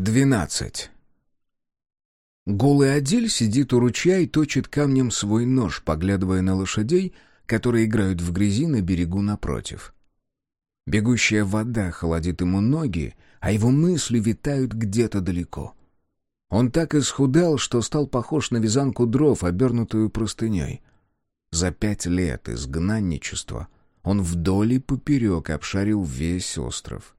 12. Голый Адель сидит у ручья и точит камнем свой нож, поглядывая на лошадей, которые играют в грязи на берегу напротив. Бегущая вода холодит ему ноги, а его мысли витают где-то далеко. Он так исхудал, что стал похож на вязанку дров, обернутую простыней. За пять лет изгнанничества он вдоль и поперек обшарил весь остров.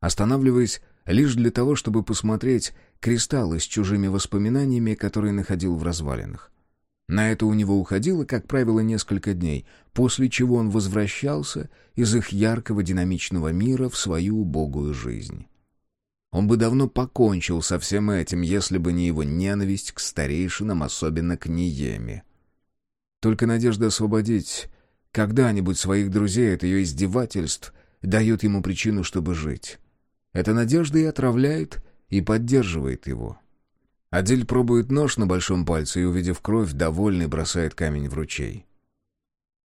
Останавливаясь лишь для того, чтобы посмотреть кристаллы с чужими воспоминаниями, которые находил в развалинах. На это у него уходило, как правило, несколько дней, после чего он возвращался из их яркого динамичного мира в свою убогую жизнь. Он бы давно покончил со всем этим, если бы не его ненависть к старейшинам, особенно к Ниеме. Только надежда освободить когда-нибудь своих друзей от ее издевательств дает ему причину, чтобы жить. Эта надежда и отравляет, и поддерживает его. Адель пробует нож на большом пальце и, увидев кровь, довольный бросает камень в ручей.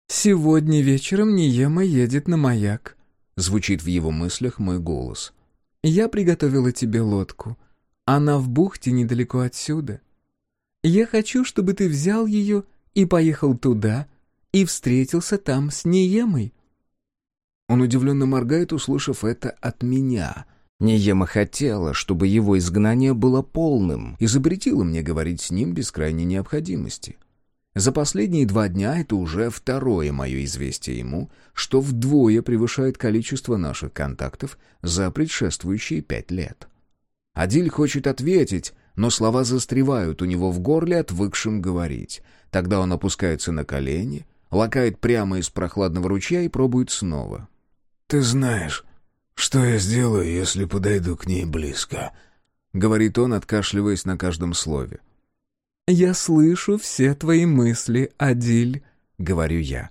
«Сегодня вечером Ниема едет на маяк», — звучит в его мыслях мой голос. «Я приготовила тебе лодку. Она в бухте недалеко отсюда. Я хочу, чтобы ты взял ее и поехал туда, и встретился там с Ниемой. Он удивленно моргает, услышав это от меня. Ниема хотела, чтобы его изгнание было полным, и запретила мне говорить с ним без крайней необходимости. За последние два дня это уже второе мое известие ему, что вдвое превышает количество наших контактов за предшествующие пять лет. Адиль хочет ответить, но слова застревают у него в горле, отвыкшим говорить. Тогда он опускается на колени, лакает прямо из прохладного ручья и пробует снова. «Ты знаешь, что я сделаю, если подойду к ней близко?» — говорит он, откашливаясь на каждом слове. «Я слышу все твои мысли, Адиль», — говорю я.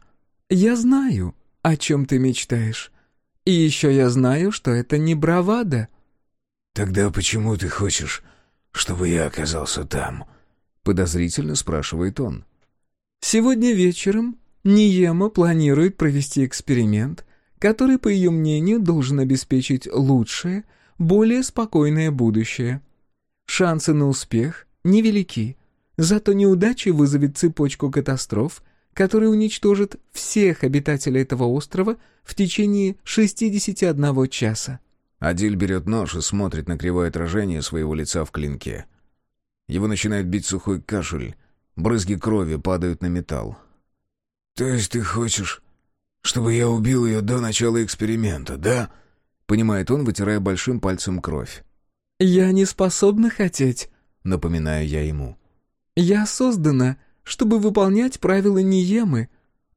«Я знаю, о чем ты мечтаешь. И еще я знаю, что это не бравада». «Тогда почему ты хочешь, чтобы я оказался там?» — подозрительно спрашивает он. «Сегодня вечером Ниема планирует провести эксперимент, который, по ее мнению, должен обеспечить лучшее, более спокойное будущее. Шансы на успех невелики, зато неудача вызовет цепочку катастроф, которые уничтожат всех обитателей этого острова в течение 61 часа. Адиль берет нож и смотрит на кривое отражение своего лица в клинке. Его начинает бить сухой кашель, брызги крови падают на металл. «То есть ты хочешь чтобы я убил ее до начала эксперимента, да?» Понимает он, вытирая большим пальцем кровь. «Я не способна хотеть», — напоминаю я ему. «Я создана, чтобы выполнять правила Ниемы,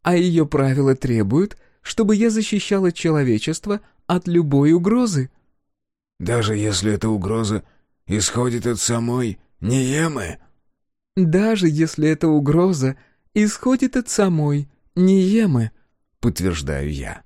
а ее правила требуют, чтобы я защищала человечество от любой угрозы». «Даже если эта угроза исходит от самой Ниемы?» «Даже если эта угроза исходит от самой Ниемы», подтверждаю я.